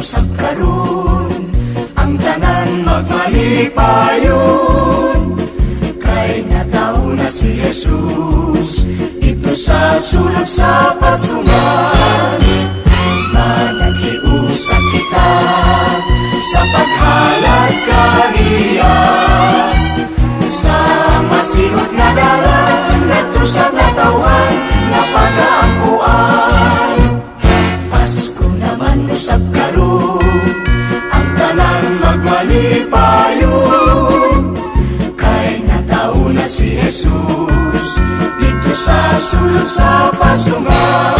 usab karon ang tanan magmalipayon. Kay nataw na si Jesus. Dito sa sulod sa pasungan. Si Jesus Dito sa sulod sa pasungan Managhiusan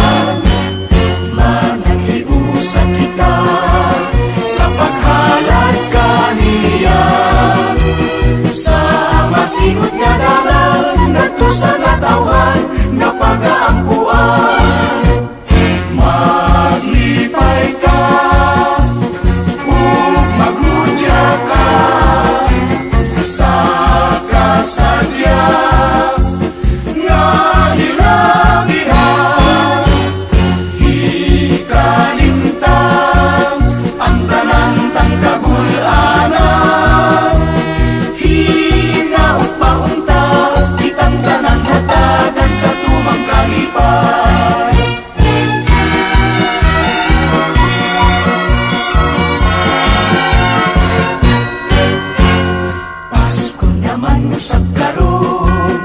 karon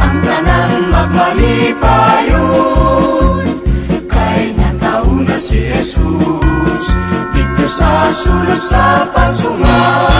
ang tanan magmalipayon. Kay natao na si Jesus dito sa sulod sa pasungan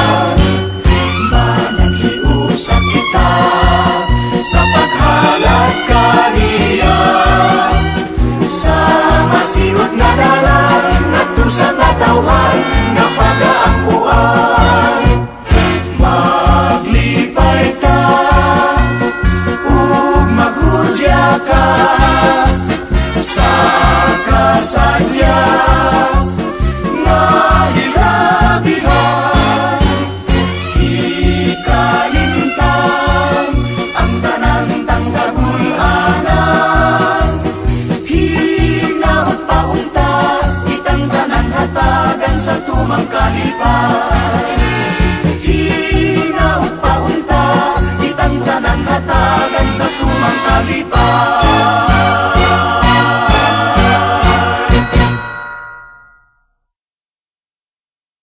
sa tumang kahipag